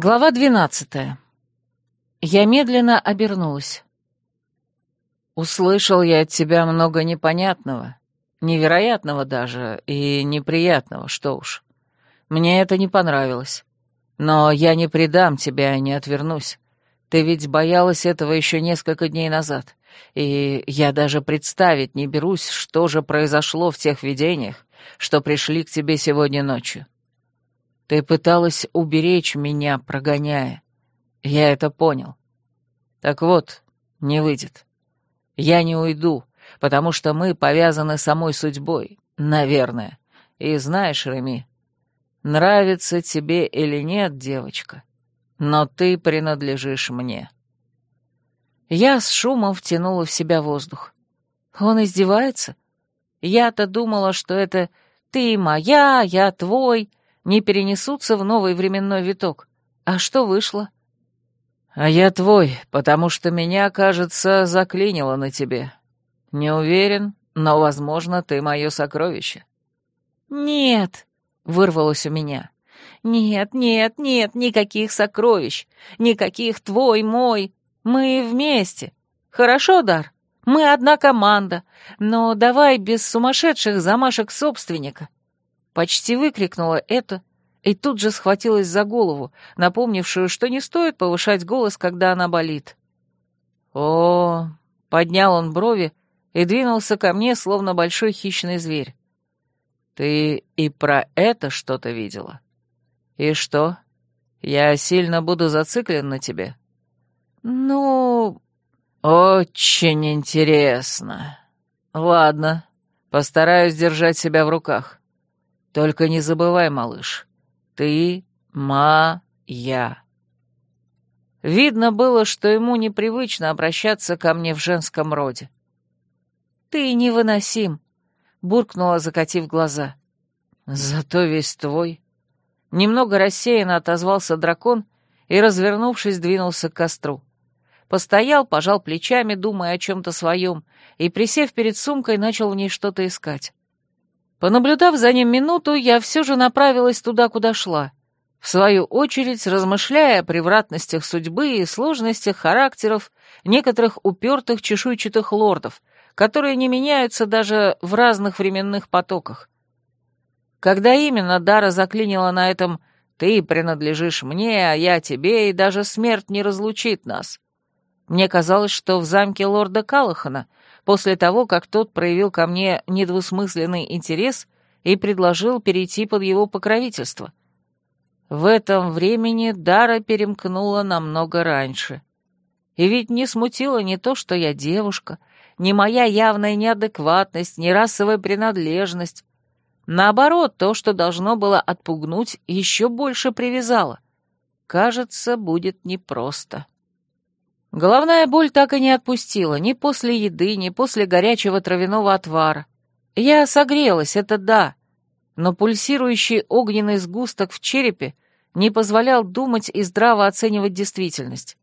Глава двенадцатая. Я медленно обернулась. «Услышал я от тебя много непонятного, невероятного даже и неприятного, что уж. Мне это не понравилось. Но я не предам тебя и не отвернусь. Ты ведь боялась этого еще несколько дней назад, и я даже представить не берусь, что же произошло в тех видениях, что пришли к тебе сегодня ночью. Ты пыталась уберечь меня, прогоняя. Я это понял. Так вот, не выйдет. Я не уйду, потому что мы повязаны самой судьбой, наверное. И знаешь, Реми, нравится тебе или нет, девочка, но ты принадлежишь мне. Я с шумом втянула в себя воздух. Он издевается? Я-то думала, что это ты моя, я твой, не перенесутся в новый временной виток. А что вышло? А я твой, потому что меня, кажется, заклинило на тебе. Не уверен, но, возможно, ты мое сокровище. Нет, вырвалось у меня. Нет, нет, нет, никаких сокровищ, никаких твой, мой. Мы вместе. Хорошо, Дар? Мы одна команда, но давай без сумасшедших замашек собственника. Почти выкрикнула это и тут же схватилась за голову, напомнившую, что не стоит повышать голос, когда она болит. О, поднял он брови и двинулся ко мне, словно большой хищный зверь. Ты и про это что-то видела? И что? Я сильно буду зациклен на тебе? Ну, очень интересно. Ладно, постараюсь держать себя в руках. Только не забывай, малыш, ты моя. Видно было, что ему непривычно обращаться ко мне в женском роде. «Ты невыносим», — буркнула, закатив глаза. «Зато весь твой». Немного рассеянно отозвался дракон и, развернувшись, двинулся к костру. Постоял, пожал плечами, думая о чем-то своем, и, присев перед сумкой, начал в ней что-то искать. Понаблюдав за ним минуту, я все же направилась туда, куда шла. В свою очередь, размышляя о превратностях судьбы и сложностях характеров некоторых упертых чешуйчатых лордов, которые не меняются даже в разных временных потоках. Когда именно Дара заклинила на этом «ты принадлежишь мне, а я тебе, и даже смерть не разлучит нас», мне казалось, что в замке лорда Калахана после того, как тот проявил ко мне недвусмысленный интерес и предложил перейти под его покровительство. В этом времени Дара перемкнула намного раньше. И ведь не смутило не то, что я девушка, ни моя явная неадекватность, ни расовая принадлежность. Наоборот, то, что должно было отпугнуть, еще больше привязало. Кажется, будет непросто. Головная боль так и не отпустила, ни после еды, ни после горячего травяного отвара. Я согрелась, это да, но пульсирующий огненный сгусток в черепе не позволял думать и здраво оценивать действительность.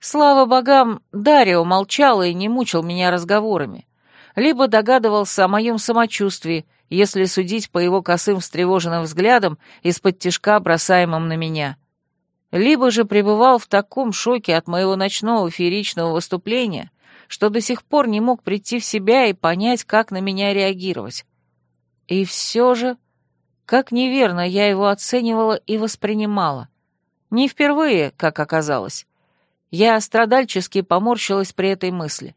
Слава богам, Дарио молчал и не мучил меня разговорами, либо догадывался о моем самочувствии, если судить по его косым встревоженным взглядам из-под тишка, бросаемым на меня либо же пребывал в таком шоке от моего ночного фееричного выступления, что до сих пор не мог прийти в себя и понять, как на меня реагировать. И все же, как неверно я его оценивала и воспринимала. Не впервые, как оказалось. Я страдальчески поморщилась при этой мысли.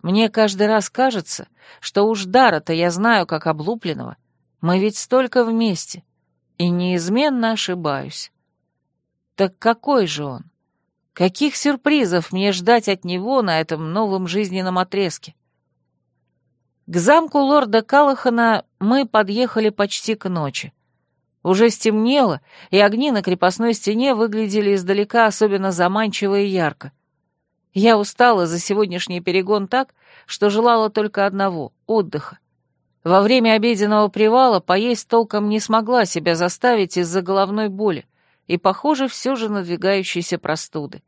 Мне каждый раз кажется, что уж Дара-то я знаю как облупленного. Мы ведь столько вместе. И неизменно ошибаюсь. Так какой же он? Каких сюрпризов мне ждать от него на этом новом жизненном отрезке? К замку лорда Калахана мы подъехали почти к ночи. Уже стемнело, и огни на крепостной стене выглядели издалека особенно заманчиво и ярко. Я устала за сегодняшний перегон так, что желала только одного — отдыха. Во время обеденного привала поесть толком не смогла себя заставить из-за головной боли, и, похоже, все же надвигающейся простуды.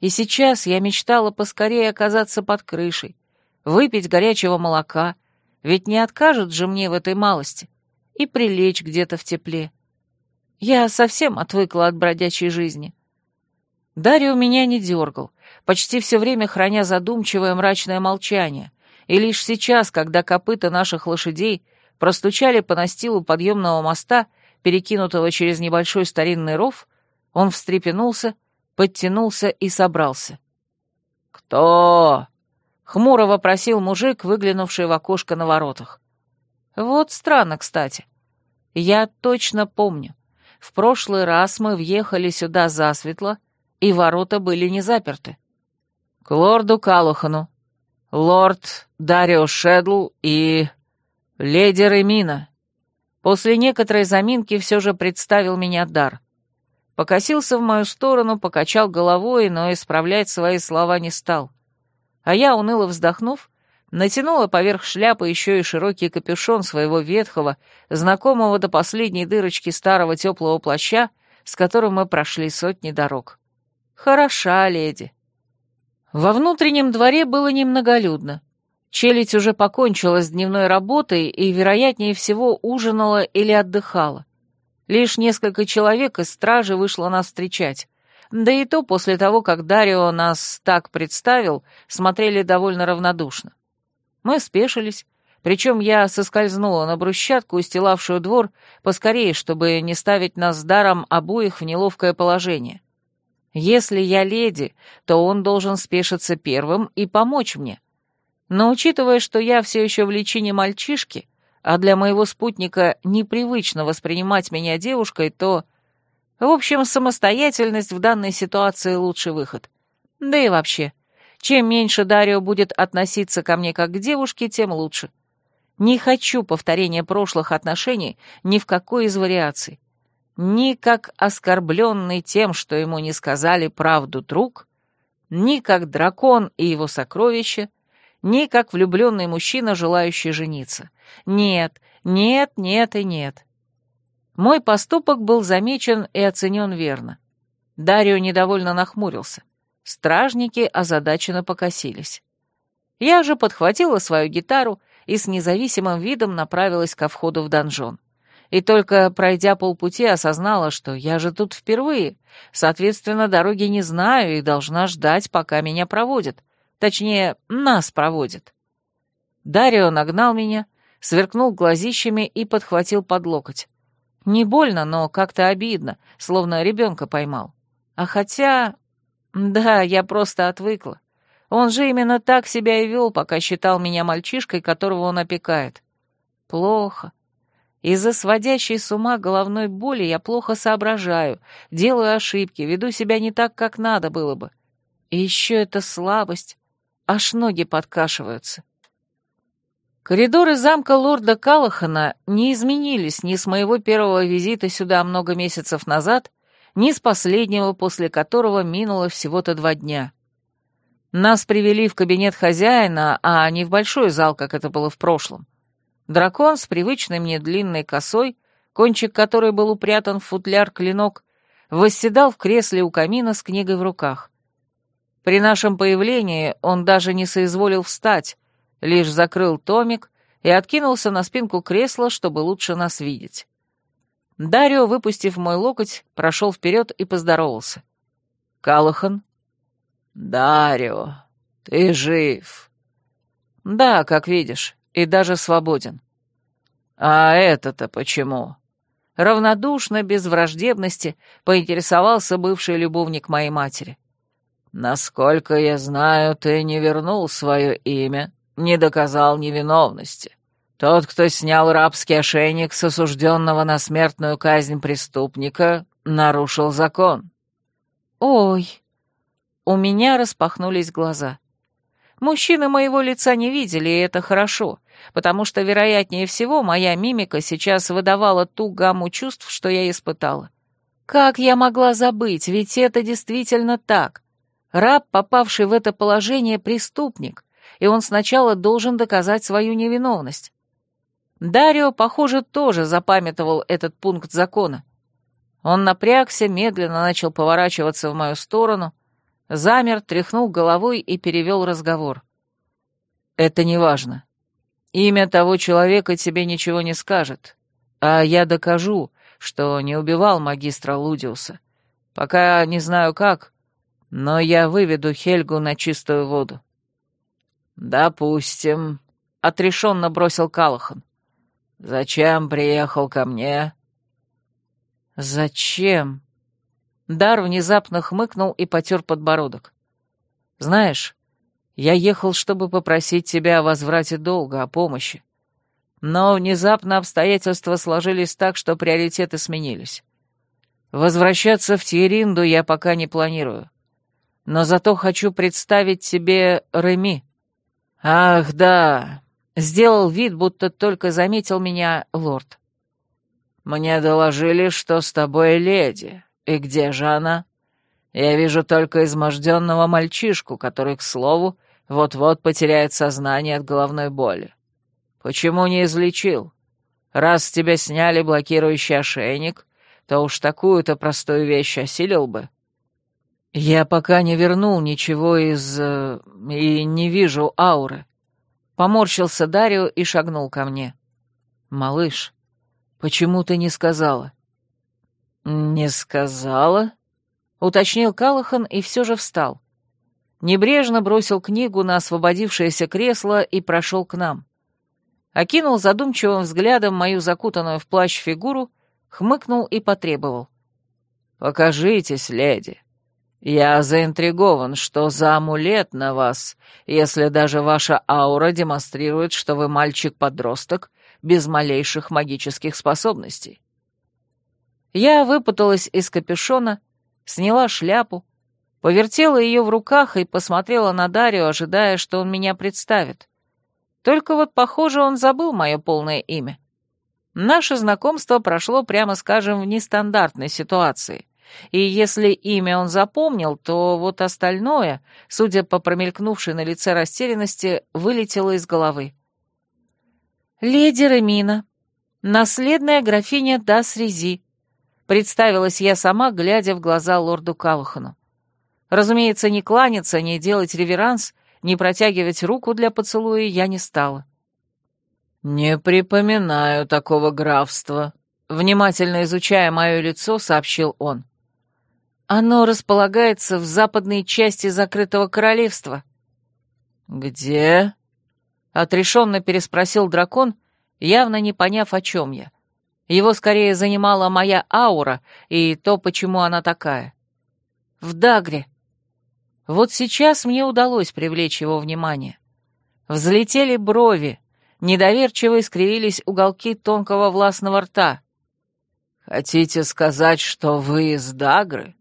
И сейчас я мечтала поскорее оказаться под крышей, выпить горячего молока, ведь не откажут же мне в этой малости, и прилечь где-то в тепле. Я совсем отвыкла от бродячей жизни. Дарья у меня не дергал, почти все время храня задумчивое мрачное молчание, и лишь сейчас, когда копыта наших лошадей простучали по настилу подъемного моста, перекинутого через небольшой старинный ров, он встрепенулся, подтянулся и собрался. «Кто?» — хмуро вопросил мужик, выглянувший в окошко на воротах. «Вот странно, кстати. Я точно помню. В прошлый раз мы въехали сюда засветло, и ворота были не заперты. К лорду Калухану, лорд Дарио Шедл и леди Ремина. После некоторой заминки все же представил меня дар. Покосился в мою сторону, покачал головой, но исправлять свои слова не стал. А я, уныло вздохнув, натянула поверх шляпы еще и широкий капюшон своего ветхого, знакомого до последней дырочки старого теплого плаща, с которым мы прошли сотни дорог. Хороша леди. Во внутреннем дворе было немноголюдно. Челядь уже покончила с дневной работой и, вероятнее всего, ужинала или отдыхала. Лишь несколько человек из стражи вышло нас встречать. Да и то после того, как Дарио нас так представил, смотрели довольно равнодушно. Мы спешились, причем я соскользнула на брусчатку, устилавшую двор, поскорее, чтобы не ставить нас с даром обоих в неловкое положение. Если я леди, то он должен спешиться первым и помочь мне. Но учитывая, что я все еще в личине мальчишки, а для моего спутника непривычно воспринимать меня девушкой, то... В общем, самостоятельность в данной ситуации лучший выход. Да и вообще, чем меньше Дарио будет относиться ко мне как к девушке, тем лучше. Не хочу повторения прошлых отношений ни в какой из вариаций. Ни как оскорбленный тем, что ему не сказали правду друг, ни как дракон и его сокровища, ни как влюбленный мужчина, желающий жениться. Нет, нет, нет и нет. Мой поступок был замечен и оценен верно. Дарио недовольно нахмурился. Стражники озадаченно покосились. Я же подхватила свою гитару и с независимым видом направилась ко входу в донжон. И только пройдя полпути, осознала, что я же тут впервые, соответственно, дороги не знаю и должна ждать, пока меня проводят. Точнее, нас проводят. Дарио нагнал меня, сверкнул глазищами и подхватил под локоть. Не больно, но как-то обидно, словно ребенка поймал. А хотя да, я просто отвыкла. Он же именно так себя и вел, пока считал меня мальчишкой, которого он опекает. Плохо. Из-за сводящей с ума головной боли я плохо соображаю, делаю ошибки, веду себя не так, как надо было бы. И еще эта слабость, аж ноги подкашиваются. Коридоры замка лорда Калахана не изменились ни с моего первого визита сюда много месяцев назад, ни с последнего, после которого минуло всего-то два дня. Нас привели в кабинет хозяина, а не в большой зал, как это было в прошлом. Дракон с привычной мне длинной косой, кончик которой был упрятан в футляр-клинок, восседал в кресле у камина с книгой в руках. При нашем появлении он даже не соизволил встать, лишь закрыл томик и откинулся на спинку кресла, чтобы лучше нас видеть. Дарио, выпустив мой локоть, прошел вперед и поздоровался. «Калахан?» «Дарио, ты жив?» «Да, как видишь, и даже свободен». «А это-то почему?» Равнодушно, без враждебности, поинтересовался бывший любовник моей матери. «Насколько я знаю, ты не вернул свое имя, не доказал невиновности. Тот, кто снял рабский ошейник с осужденного на смертную казнь преступника, нарушил закон. Ой, у меня распахнулись глаза. Мужчины моего лица не видели, и это хорошо, потому что, вероятнее всего, моя мимика сейчас выдавала ту гамму чувств, что я испытала. Как я могла забыть, ведь это действительно так. Раб, попавший в это положение, преступник, и он сначала должен доказать свою невиновность. Дарио, похоже, тоже запамятовал этот пункт закона. Он напрягся, медленно начал поворачиваться в мою сторону, замер, тряхнул головой и перевел разговор. «Это не важно. Имя того человека тебе ничего не скажет, а я докажу, что не убивал магистра Лудиуса. Пока не знаю как, но я выведу Хельгу на чистую воду». «Допустим», — отрешенно бросил Калахан. «Зачем приехал ко мне?» «Зачем?» Дар внезапно хмыкнул и потер подбородок. «Знаешь, я ехал, чтобы попросить тебя о возврате долга, о помощи. Но внезапно обстоятельства сложились так, что приоритеты сменились. Возвращаться в Тьеринду я пока не планирую. Но зато хочу представить тебе Реми. Ах, да, сделал вид, будто только заметил меня лорд. Мне доложили, что с тобой леди. И где же она? Я вижу только изможденного мальчишку, который, к слову, вот-вот потеряет сознание от головной боли. Почему не излечил? Раз с тебя сняли блокирующий ошейник, то уж такую-то простую вещь осилил бы. Я пока не вернул ничего из... Э, и не вижу ауры. Поморщился Дарио и шагнул ко мне. «Малыш, почему ты не сказала?» «Не сказала?» — уточнил Калахан и все же встал. Небрежно бросил книгу на освободившееся кресло и прошел к нам. Окинул задумчивым взглядом мою закутанную в плащ фигуру, хмыкнул и потребовал. «Покажитесь, леди. Я заинтригован, что за амулет на вас, если даже ваша аура демонстрирует, что вы мальчик-подросток без малейших магических способностей». Я выпуталась из капюшона, сняла шляпу, Повертела ее в руках и посмотрела на Дарью, ожидая, что он меня представит. Только вот, похоже, он забыл мое полное имя. Наше знакомство прошло, прямо скажем, в нестандартной ситуации. И если имя он запомнил, то вот остальное, судя по промелькнувшей на лице растерянности, вылетело из головы. «Леди Ремина, наследная графиня Дасрези», — представилась я сама, глядя в глаза лорду Калухану. Разумеется, не кланяться, не делать реверанс, не протягивать руку для поцелуя я не стала. «Не припоминаю такого графства», — внимательно изучая мое лицо, сообщил он. «Оно располагается в западной части закрытого королевства». «Где?» — отрешенно переспросил дракон, явно не поняв, о чем я. Его скорее занимала моя аура и то, почему она такая. «В Дагре», вот сейчас мне удалось привлечь его внимание. Взлетели брови, недоверчиво искривились уголки тонкого властного рта. «Хотите сказать, что вы из Дагры?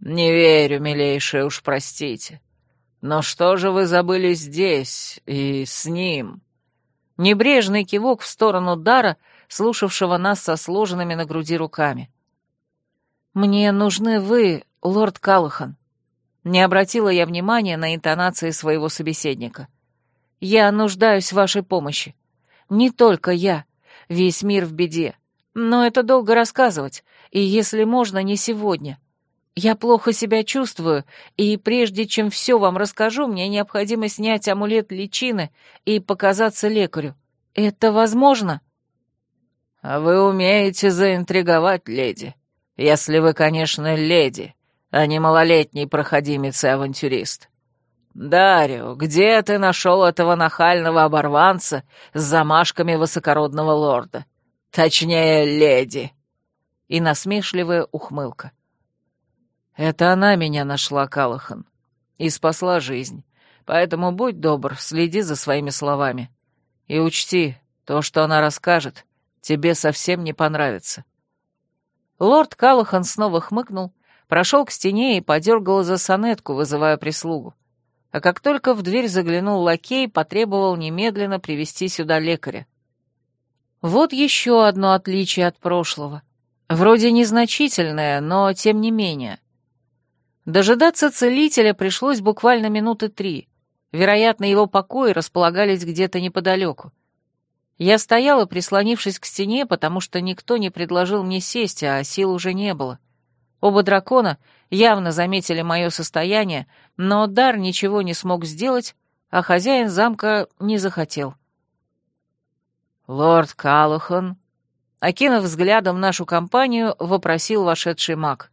Не верю, милейшая, уж простите. Но что же вы забыли здесь и с ним?» Небрежный кивок в сторону Дара, слушавшего нас со сложенными на груди руками. «Мне нужны вы, лорд Калахан. Не обратила я внимания на интонации своего собеседника. «Я нуждаюсь в вашей помощи. Не только я. Весь мир в беде. Но это долго рассказывать, и, если можно, не сегодня. Я плохо себя чувствую, и прежде чем все вам расскажу, мне необходимо снять амулет личины и показаться лекарю. Это возможно?» «А вы умеете заинтриговать, леди. Если вы, конечно, леди», а не малолетний проходимец и авантюрист. Дарио, где ты нашел этого нахального оборванца с замашками высокородного лорда? Точнее, леди!» И насмешливая ухмылка. «Это она меня нашла, Калахан, и спасла жизнь. Поэтому будь добр, следи за своими словами. И учти, то, что она расскажет, тебе совсем не понравится». Лорд Калахан снова хмыкнул, прошел к стене и подергал за сонетку, вызывая прислугу. А как только в дверь заглянул лакей, потребовал немедленно привести сюда лекаря. Вот еще одно отличие от прошлого. Вроде незначительное, но тем не менее. Дожидаться целителя пришлось буквально минуты три. Вероятно, его покои располагались где-то неподалеку. Я стояла, прислонившись к стене, потому что никто не предложил мне сесть, а сил уже не было. Оба дракона явно заметили мое состояние, но Дар ничего не смог сделать, а хозяин замка не захотел. «Лорд Калухан, Окинув взглядом нашу компанию, вопросил вошедший маг.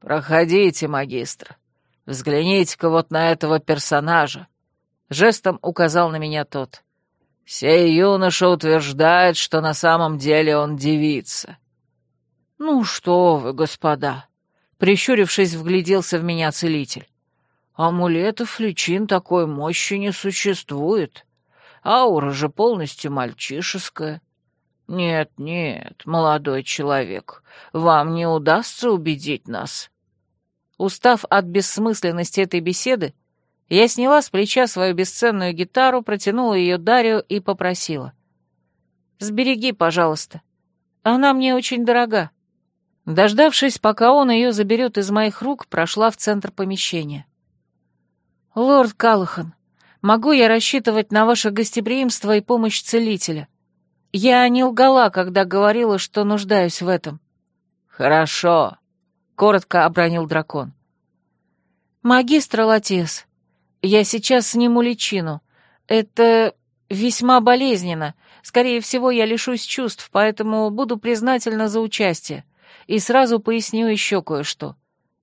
«Проходите, магистр. Взгляните-ка вот на этого персонажа». Жестом указал на меня тот. «Сей юноша утверждает, что на самом деле он девица». «Ну что вы, господа!» Прищурившись, вгляделся в меня целитель. «Амулетов личин такой мощи не существует. Аура же полностью мальчишеская. «Нет, нет, молодой человек, вам не удастся убедить нас». Устав от бессмысленности этой беседы, я сняла с плеча свою бесценную гитару, протянула ее Дарью и попросила. «Сбереги, пожалуйста. Она мне очень дорога». Дождавшись, пока он ее заберет из моих рук, прошла в центр помещения. «Лорд Калахан, могу я рассчитывать на ваше гостеприимство и помощь целителя?» Я не лгала, когда говорила, что нуждаюсь в этом. Хорошо, коротко обронил дракон. Магистр Латес, я сейчас сниму личину. Это весьма болезненно. Скорее всего, я лишусь чувств, поэтому буду признательна за участие. И сразу поясню еще кое-что.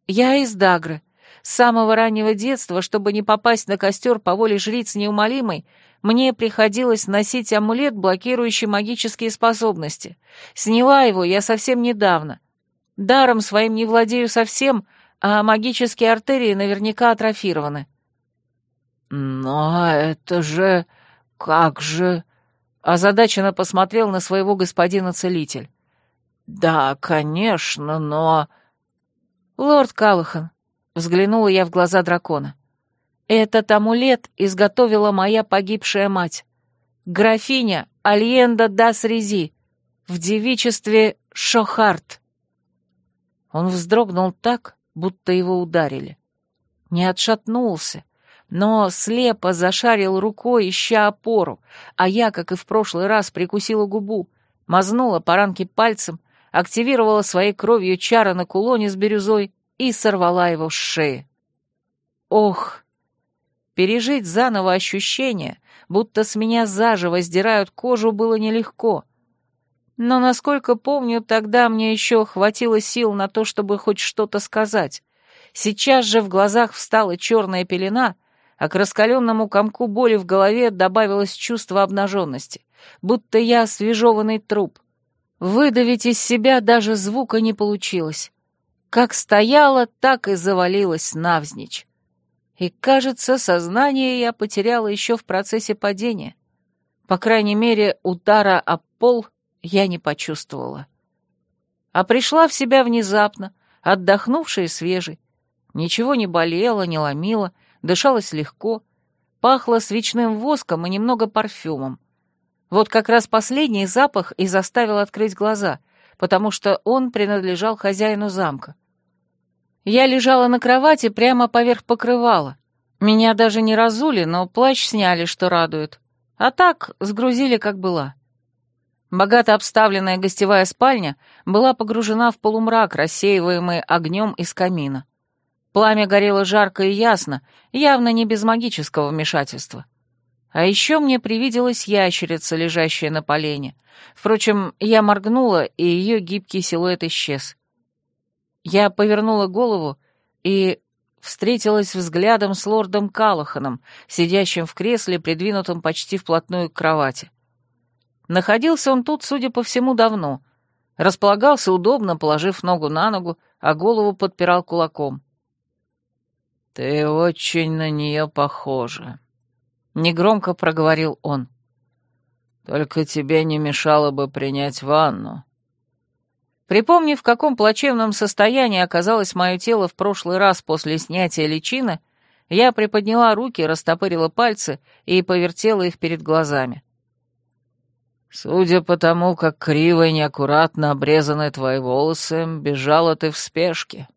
Я из Дагры. С самого раннего детства, чтобы не попасть на костер по воле жриц неумолимой, мне приходилось носить амулет, блокирующий магические способности. Сняла его я совсем недавно. Даром своим не владею совсем, а магические артерии наверняка атрофированы. «Но это же... как же...» Озадаченно посмотрел на своего господина-целитель. «Да, конечно, но...» «Лорд Калахан», — взглянула я в глаза дракона, — этот амулет изготовила моя погибшая мать, графиня Альенда Дас Рези, в девичестве Шохарт. Он вздрогнул так, будто его ударили. Не отшатнулся, но слепо зашарил рукой, ища опору, а я, как и в прошлый раз, прикусила губу, мазнула по ранке пальцем, активировала своей кровью чара на кулоне с бирюзой и сорвала его с шеи. Ох, Пережить заново ощущение, будто с меня заживо сдирают кожу, было нелегко. Но, насколько помню, тогда мне еще хватило сил на то, чтобы хоть что-то сказать. Сейчас же в глазах встала черная пелена, а к раскаленному комку боли в голове добавилось чувство обнаженности, будто я освежеванный труп. Выдавить из себя даже звука не получилось. Как стояла, так и завалилась навзничь. И, кажется, сознание я потеряла еще в процессе падения. По крайней мере, удара об пол я не почувствовала. А пришла в себя внезапно, отдохнувшая и свежей. Ничего не болело, не ломило, дышалось легко, пахло свечным воском и немного парфюмом. Вот как раз последний запах и заставил открыть глаза, потому что он принадлежал хозяину замка. Я лежала на кровати прямо поверх покрывала. Меня даже не разули, но плащ сняли, что радует. А так сгрузили, как была. Богато обставленная гостевая спальня была погружена в полумрак, рассеиваемый огнем из камина. Пламя горело жарко и ясно, явно не без магического вмешательства. А еще мне привиделась ящерица, лежащая на полене. Впрочем, я моргнула, и ее гибкий силуэт исчез. Я повернула голову и встретилась взглядом с лордом Калаханом, сидящим в кресле, придвинутом почти вплотную к кровати. Находился он тут, судя по всему, давно. Располагался удобно, положив ногу на ногу, а голову подпирал кулаком. «Ты очень на нее похожа», — негромко проговорил он. «Только тебе не мешало бы принять ванну. Припомнив, в каком плачевном состоянии оказалось мое тело в прошлый раз после снятия личины, я приподняла руки, растопырила пальцы и повертела их перед глазами. «Судя по тому, как криво и неаккуратно обрезаны твои волосы, бежала ты в спешке».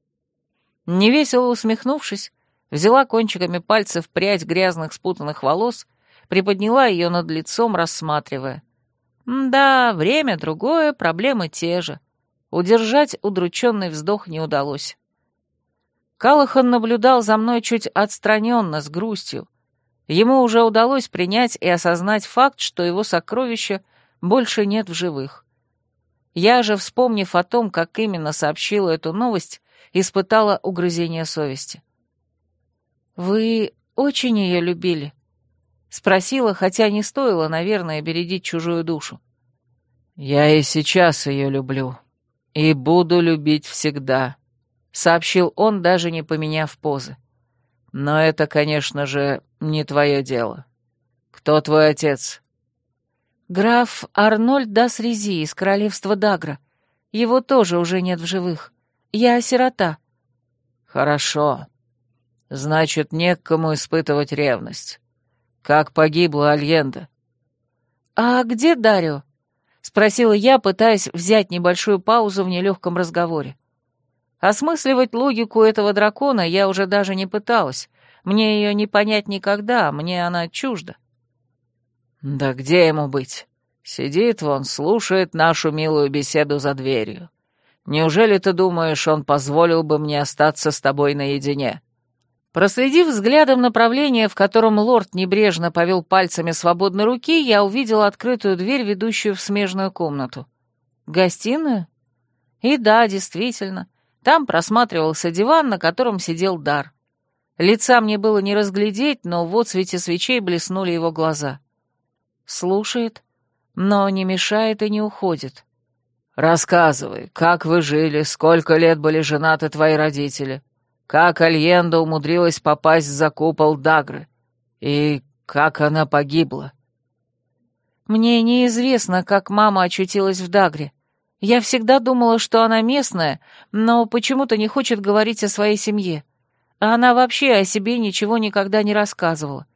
Невесело усмехнувшись, взяла кончиками пальцев прядь грязных спутанных волос, приподняла ее над лицом, рассматривая. «Да, время другое, проблемы те же». Удержать удрученный вздох не удалось. Калахан наблюдал за мной чуть отстраненно, с грустью. Ему уже удалось принять и осознать факт, что его сокровища больше нет в живых. Я же, вспомнив о том, как именно сообщила эту новость, испытала угрызение совести. «Вы очень ее любили?» — спросила, хотя не стоило, наверное, бередить чужую душу. «Я и сейчас ее люблю. И буду любить всегда», — сообщил он, даже не поменяв позы. «Но это, конечно же, не твое дело. Кто твой отец?» «Граф Арнольд Дасрези из королевства Дагра. Его тоже уже нет в живых. Я сирота». «Хорошо. Значит, не к кому испытывать ревность. Как погибла Альенда?» «А где Дарио?» — спросила я, пытаясь взять небольшую паузу в нелегком разговоре. Осмысливать логику этого дракона я уже даже не пыталась. Мне ее не понять никогда, мне она чужда. «Да где ему быть? Сидит вон, слушает нашу милую беседу за дверью. Неужели ты думаешь, он позволил бы мне остаться с тобой наедине?» Проследив взглядом направление, в котором лорд небрежно повел пальцами свободной руки, я увидела открытую дверь, ведущую в смежную комнату. Гостиную? И да, действительно, там просматривался диван, на котором сидел Дар. Лица мне было не разглядеть, но в отсвете свечей блеснули его глаза. Слушает, но не мешает и не уходит. «Рассказывай, как вы жили, сколько лет были женаты твои родители?» Как Альенда умудрилась попасть за купол Дагры? И как она погибла? Мне неизвестно, как мама очутилась в Дагре. Я всегда думала, что она местная, но почему-то не хочет говорить о своей семье. А она вообще о себе ничего никогда не рассказывала.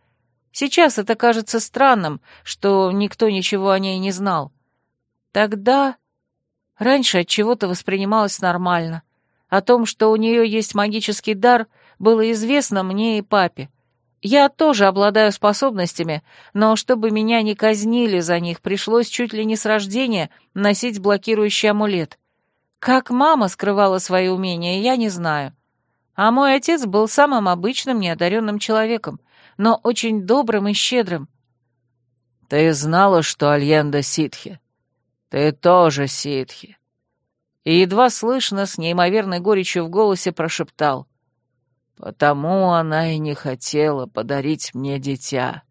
Сейчас это кажется странным, что никто ничего о ней не знал. Тогда... Раньше от чего-то воспринималось нормально. О том, что у нее есть магический дар, было известно мне и папе. Я тоже обладаю способностями, но чтобы меня не казнили за них, пришлось чуть ли не с рождения носить блокирующий амулет. Как мама скрывала свои умения, я не знаю. А мой отец был самым обычным неодаренным человеком, но очень добрым и щедрым. «Ты знала, что Альенда ситхи? Ты тоже ситхи и едва слышно, с неимоверной горечью в голосе прошептал. «Потому она и не хотела подарить мне дитя».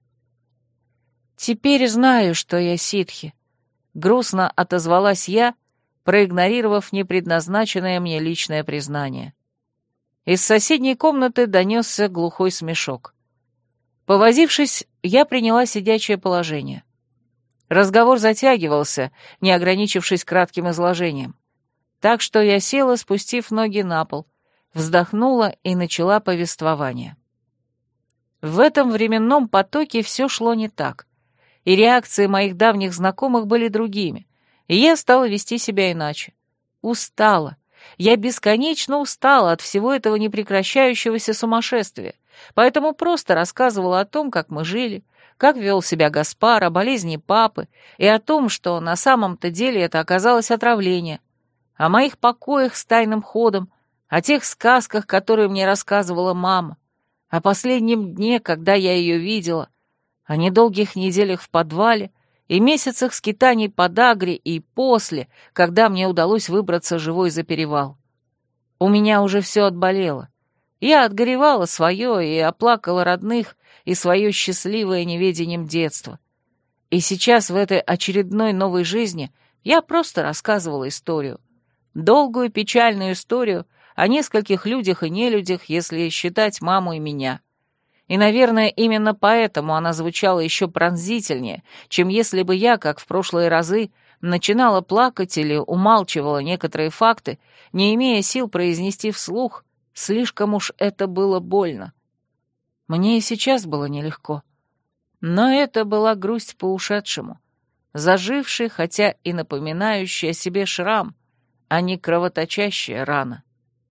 «Теперь знаю, что я ситхи», — грустно отозвалась я, проигнорировав непредназначенное мне личное признание. Из соседней комнаты донесся глухой смешок. Повозившись, я приняла сидячее положение. Разговор затягивался, не ограничившись кратким изложением. Так что я села, спустив ноги на пол, вздохнула и начала повествование. В этом временном потоке все шло не так, и реакции моих давних знакомых были другими, и я стала вести себя иначе. Устала. Я бесконечно устала от всего этого непрекращающегося сумасшествия, поэтому просто рассказывала о том, как мы жили, как вел себя Гаспар, о болезни папы и о том, что на самом-то деле это оказалось отравление — о моих покоях с тайным ходом, о тех сказках, которые мне рассказывала мама, о последнем дне, когда я ее видела, о недолгих неделях в подвале и месяцах скитаний по Дагре и после, когда мне удалось выбраться живой за перевал. У меня уже все отболело. Я отгоревала свое и оплакала родных и свое счастливое неведением детства. И сейчас в этой очередной новой жизни я просто рассказывала историю — Долгую печальную историю о нескольких людях и нелюдях, если считать маму и меня. И, наверное, именно поэтому она звучала еще пронзительнее, чем если бы я, как в прошлые разы, начинала плакать или умалчивала некоторые факты, не имея сил произнести вслух, слишком уж это было больно. Мне и сейчас было нелегко. Но это была грусть по ушедшему, заживший, хотя и напоминающий о себе шрам, а не кровоточащая рана.